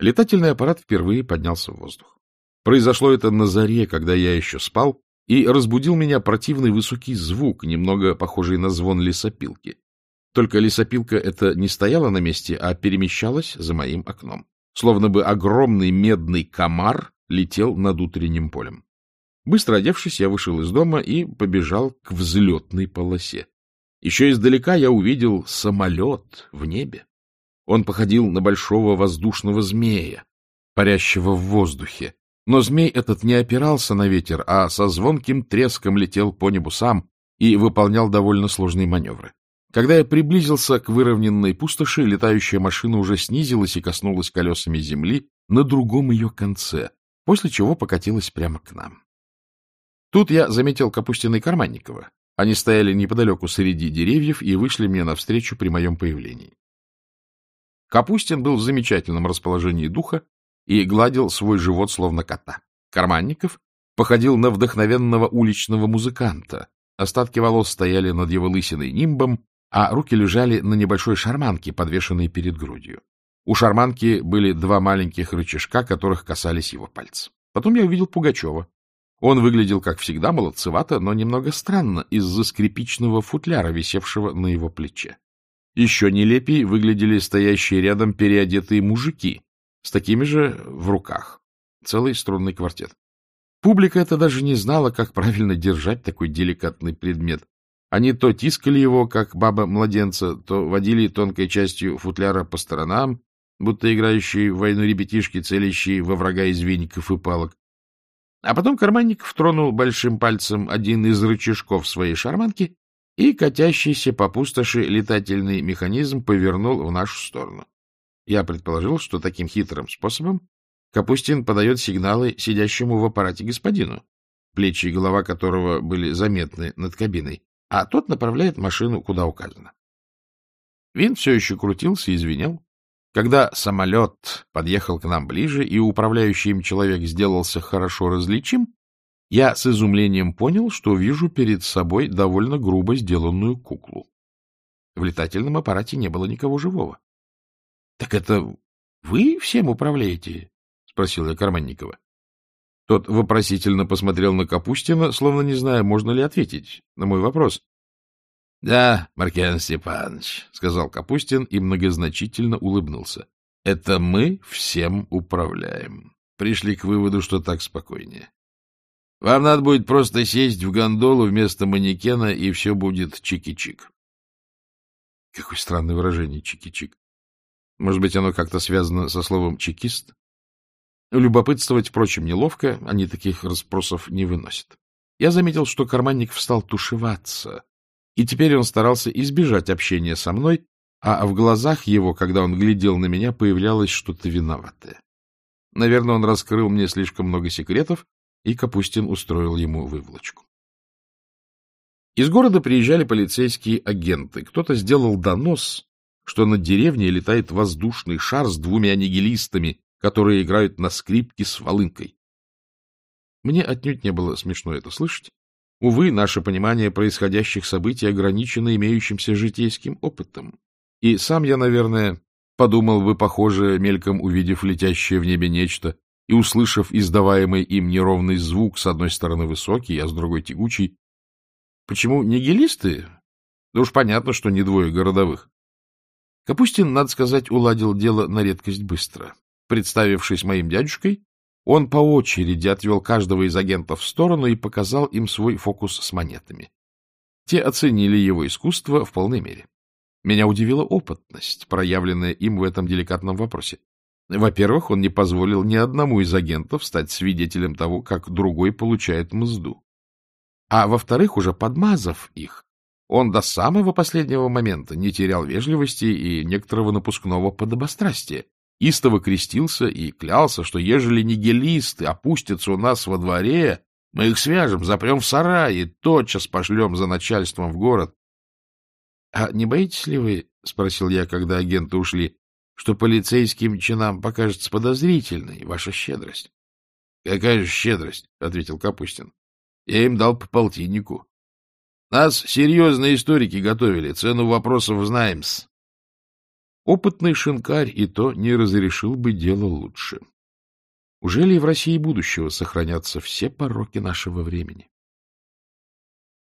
Летательный аппарат впервые поднялся в воздух. Произошло это на заре, когда я еще спал, и разбудил меня противный высокий звук, немного похожий на звон лесопилки. Только лесопилка эта не стояла на месте, а перемещалась за моим окном. Словно бы огромный медный комар летел над утренним полем. Быстро одевшись, я вышел из дома и побежал к взлетной полосе. Еще издалека я увидел самолет в небе. Он походил на большого воздушного змея, парящего в воздухе. Но змей этот не опирался на ветер, а со звонким треском летел по небу сам и выполнял довольно сложные маневры. Когда я приблизился к выровненной пустоши, летающая машина уже снизилась и коснулась колесами земли на другом ее конце, после чего покатилась прямо к нам. Тут я заметил Капустина и Карманникова. Они стояли неподалеку среди деревьев и вышли мне навстречу при моем появлении. Капустин был в замечательном расположении духа и гладил свой живот словно кота. Карманников походил на вдохновенного уличного музыканта. Остатки волос стояли над его лысиной нимбом, а руки лежали на небольшой шарманке, подвешенной перед грудью. У шарманки были два маленьких рычажка, которых касались его пальцы. Потом я увидел Пугачева. Он выглядел, как всегда, молодцевато, но немного странно из-за скрипичного футляра, висевшего на его плече. Еще нелепей выглядели стоящие рядом переодетые мужики с такими же в руках. Целый струнный квартет. Публика это даже не знала, как правильно держать такой деликатный предмет. Они то тискали его, как баба-младенца, то водили тонкой частью футляра по сторонам, будто играющие в войну ребятишки, целящие во врага из веников и палок. А потом Карманников тронул большим пальцем один из рычажков своей шарманки, и катящийся по пустоши летательный механизм повернул в нашу сторону. Я предположил, что таким хитрым способом Капустин подает сигналы сидящему в аппарате господину, плечи и голова которого были заметны над кабиной, а тот направляет машину куда указано. Винт все еще крутился и звенел. Когда самолет подъехал к нам ближе, и управляющий им человек сделался хорошо различим, я с изумлением понял, что вижу перед собой довольно грубо сделанную куклу. В летательном аппарате не было никого живого. — Так это вы всем управляете? — спросил я Карманникова. Тот вопросительно посмотрел на Капустина, словно не зная, можно ли ответить на мой вопрос. — Да, Маркиан Степанович, — сказал Капустин и многозначительно улыбнулся. — Это мы всем управляем. Пришли к выводу, что так спокойнее. Вам надо будет просто сесть в гондолу вместо манекена, и все будет чики-чик. Какое странное выражение «чики-чик». Может быть, оно как-то связано со словом «чекист»? Любопытствовать, впрочем, неловко, они таких расспросов не выносят. Я заметил, что карманник встал тушеваться, и теперь он старался избежать общения со мной, а в глазах его, когда он глядел на меня, появлялось что-то виноватое. Наверное, он раскрыл мне слишком много секретов, и Капустин устроил ему выволочку. Из города приезжали полицейские агенты. Кто-то сделал донос, что над деревней летает воздушный шар с двумя нигилистами, которые играют на скрипке с волынкой. Мне отнюдь не было смешно это слышать. Увы, наше понимание происходящих событий ограничено имеющимся житейским опытом. И сам я, наверное, подумал бы похоже, мельком увидев летящее в небе нечто, и, услышав издаваемый им неровный звук, с одной стороны высокий, а с другой тягучий, почему нигилисты? Да уж понятно, что не двое городовых. Капустин, надо сказать, уладил дело на редкость быстро. Представившись моим дядюшкой, он по очереди отвел каждого из агентов в сторону и показал им свой фокус с монетами. Те оценили его искусство в полной мере. Меня удивила опытность, проявленная им в этом деликатном вопросе. Во-первых, он не позволил ни одному из агентов стать свидетелем того, как другой получает мзду. А во-вторых, уже подмазав их, он до самого последнего момента не терял вежливости и некоторого напускного подобострастия, истово крестился и клялся, что ежели нигилисты опустятся у нас во дворе, мы их свяжем, запрем в сарай и тотчас пошлем за начальством в город. — А не боитесь ли вы, — спросил я, когда агенты ушли, — что полицейским чинам покажется подозрительной ваша щедрость? — Какая же щедрость? — ответил Капустин. — Я им дал по полтиннику. Нас серьезные историки готовили, цену вопросов знаем-с. Опытный шинкарь и то не разрешил бы дело лучше. Уже ли в России будущего сохранятся все пороки нашего времени?